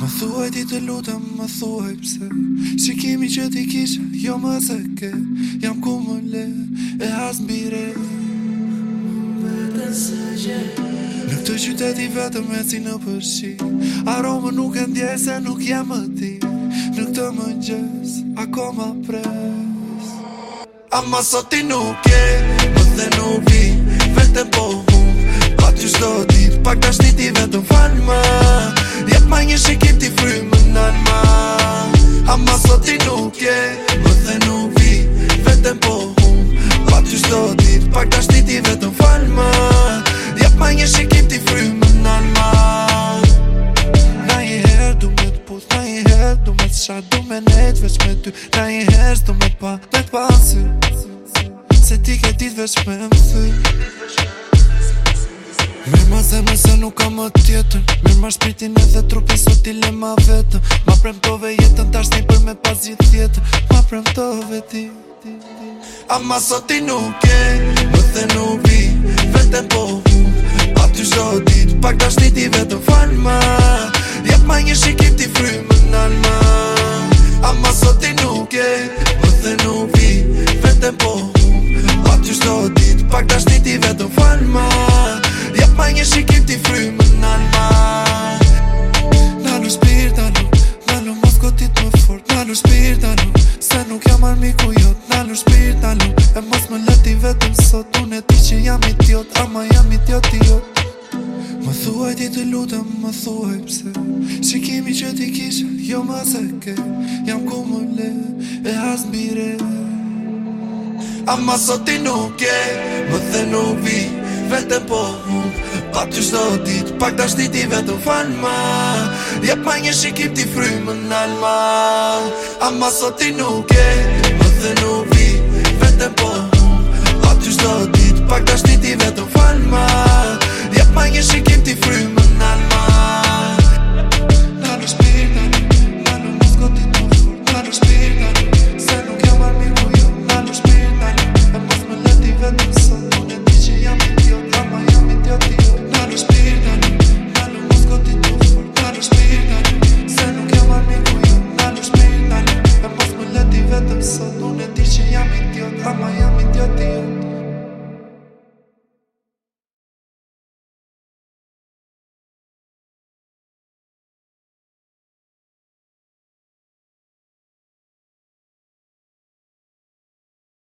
Më thuaj ti të lutem, më thuaj pse Si kemi që ti kisha, jo më se ke Jam ku më le, e has më Më të se gje Në këtë qytet i vetë si në përshi Aromë nuk e ndje se nuk jam më ti Në këtë më gjes, ako më pres Ama sot i nuk je, më dhe nuk i Vete po qdo dit Pak ta shti ti vetëm falë ma Jep ma një shikim ti frymë në nalë ma Ama sot ti nuk je Më dhe nuk vi Vetëm po hum Pak ta shtit i Pak ta shti ti vetëm falë ma Jep ma një shikim ti frymë në nalë ma Na i herë du me të put Na i herë du me të sha Du me nejt veç me ty Na i herë du me të pa Me të pasë Se ti ke dit veç Se ti ke dit veç me më thë Mirë ma zemë se nuk kam më tjetën Mirë ma e dhe trupin sot i ma vetën Ma premtove jetën të ashtin për me pas gjithë tjetën Ma premtove ti A sot i nuk e Më the nuk vi Vete po A ty zotit Pak të ashtin ti vetën Falma Jep ma një shikim ti frymë në nalma Nalur shpirt alu Se nuk jam armi ku jot Nalur shpirt alu E mos me leti vetëm sot Unë e ti që jam i tjot Ama jam i tjot i jot Më thuaj ti të lutëm Më thuaj pse Shikimi që ti kishë Jo ma se ke Jam ku më le E as mire Ama sot ti nuk je Më dhe nuk vi Vetëm po unë Atë ty zdo dit Pak da shti ti vetë në fanë ma Jep ma një shikip ti fry më nalë ma Ama sot ti nuk e Më dhe nuk vi Vetëm po Papa, yeah.